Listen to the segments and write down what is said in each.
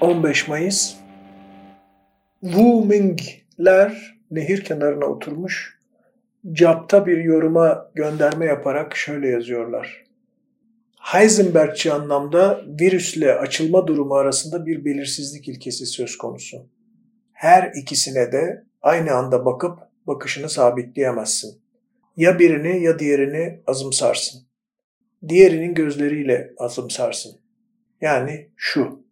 15 Mayıs Wu Ming'ler nehir kenarına oturmuş capta bir yoruma gönderme yaparak şöyle yazıyorlar. Heisenbergçi anlamda virüsle açılma durumu arasında bir belirsizlik ilkesi söz konusu. Her ikisine de aynı anda bakıp bakışını sabitleyemezsin. Ya birini ya diğerini azımsarsın. Diğerinin gözleriyle azımsarsın. Yani şu.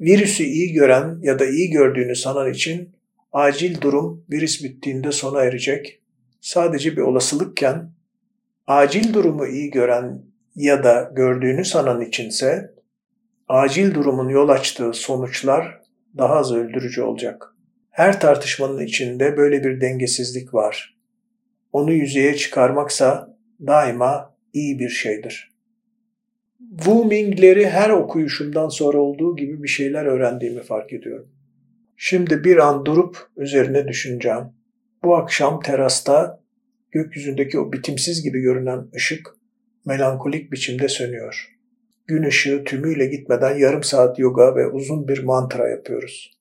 Virüsü iyi gören ya da iyi gördüğünü sanan için acil durum virüs bittiğinde sona erecek. Sadece bir olasılıkken acil durumu iyi gören ya da gördüğünü sanan içinse acil durumun yol açtığı sonuçlar daha az öldürücü olacak. Her tartışmanın içinde böyle bir dengesizlik var. Onu yüzeye çıkarmaksa daima iyi bir şeydir. Wu her okuyuşumdan sonra olduğu gibi bir şeyler öğrendiğimi fark ediyorum. Şimdi bir an durup üzerine düşüneceğim. Bu akşam terasta gökyüzündeki o bitimsiz gibi görünen ışık melankolik biçimde sönüyor. Gün ışığı tümüyle gitmeden yarım saat yoga ve uzun bir mantra yapıyoruz.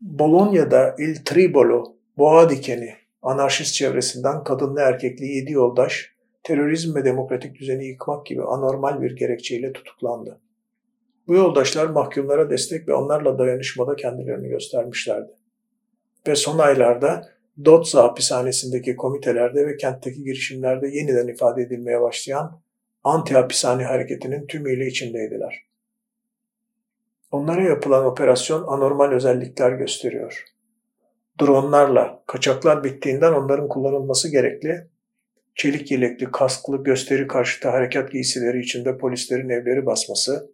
Bolonya'da Il Tribolo, boğa dikeni, anarşist çevresinden kadınlı erkekli yedi yoldaş terörizm ve demokratik düzeni yıkmak gibi anormal bir gerekçeyle tutuklandı. Bu yoldaşlar mahkumlara destek ve onlarla dayanışmada kendilerini göstermişlerdi. Ve son aylarda Dotza hapishanesindeki komitelerde ve kentteki girişimlerde yeniden ifade edilmeye başlayan anti-hapishane hareketinin tümüyle içindeydiler. Onlara yapılan operasyon anormal özellikler gösteriyor. Dronlarla, kaçaklar bittiğinden onların kullanılması gerekli, çelik yelekli, kasklı, gösteri karşıtı harekat giysileri içinde polislerin evleri basması,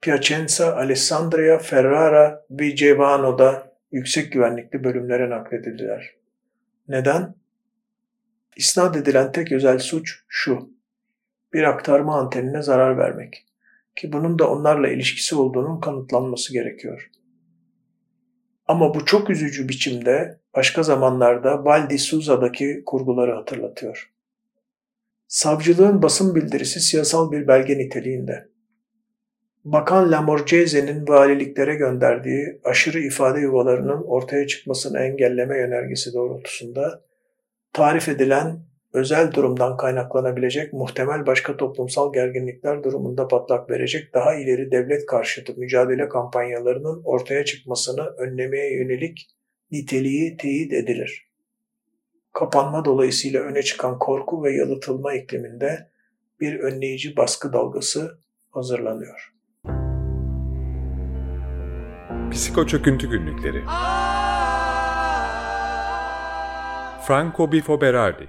Piacenza, Alessandria, Ferrara, Vigevano'da yüksek güvenlikli bölümlere nakledildiler. Neden? İsnat edilen tek özel suç şu. Bir aktarma antenine zarar vermek. Ki bunun da onlarla ilişkisi olduğunun kanıtlanması gerekiyor. Ama bu çok üzücü biçimde başka zamanlarda Val di Suza'daki kurguları hatırlatıyor. Savcılığın basın bildirisi siyasal bir belge niteliğinde. Bakan Lamorgese'nin valiliklere gönderdiği aşırı ifade yuvalarının ortaya çıkmasını engelleme yönergesi doğrultusunda tarif edilen özel durumdan kaynaklanabilecek muhtemel başka toplumsal gerginlikler durumunda patlak verecek daha ileri devlet karşıtı mücadele kampanyalarının ortaya çıkmasını önlemeye yönelik niteliği teyit edilir. Kapanma dolayısıyla öne çıkan korku ve yalıtılma ikliminde bir önleyici baskı dalgası hazırlanıyor. Psiko Çöküntü Günlükleri Franco Bifo Berardi